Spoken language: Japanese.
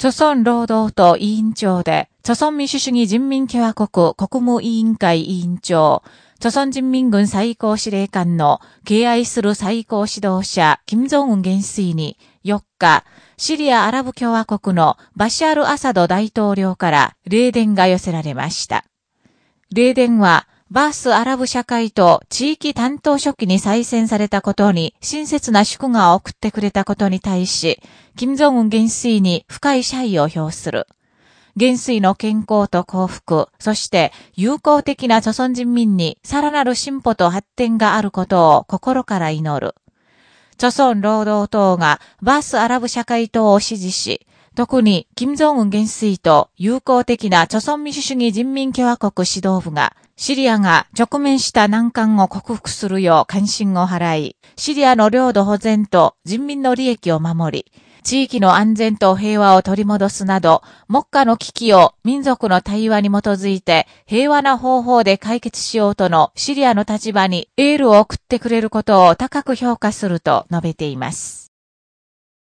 朝鮮労働党委員長で、朝鮮民主主義人民共和国国務委員会委員長、朝鮮人民軍最高司令官の敬愛する最高指導者、金正恩元帥に4日、シリアアラブ共和国のバシャール・アサド大統領から霊伝が寄せられました。霊伝は、バースアラブ社会と地域担当書記に再選されたことに親切な祝賀を送ってくれたことに対し、金正恩元帥に深い謝意を表する。元帥の健康と幸福、そして友好的な著存人民にさらなる進歩と発展があることを心から祈る。著村労働党がバースアラブ社会党を支持し、特に、金正恩元帥と友好的な朝鮮民主主義人民共和国指導部が、シリアが直面した難関を克服するよう関心を払い、シリアの領土保全と人民の利益を守り、地域の安全と平和を取り戻すなど、目下の危機を民族の対話に基づいて平和な方法で解決しようとのシリアの立場にエールを送ってくれることを高く評価すると述べています。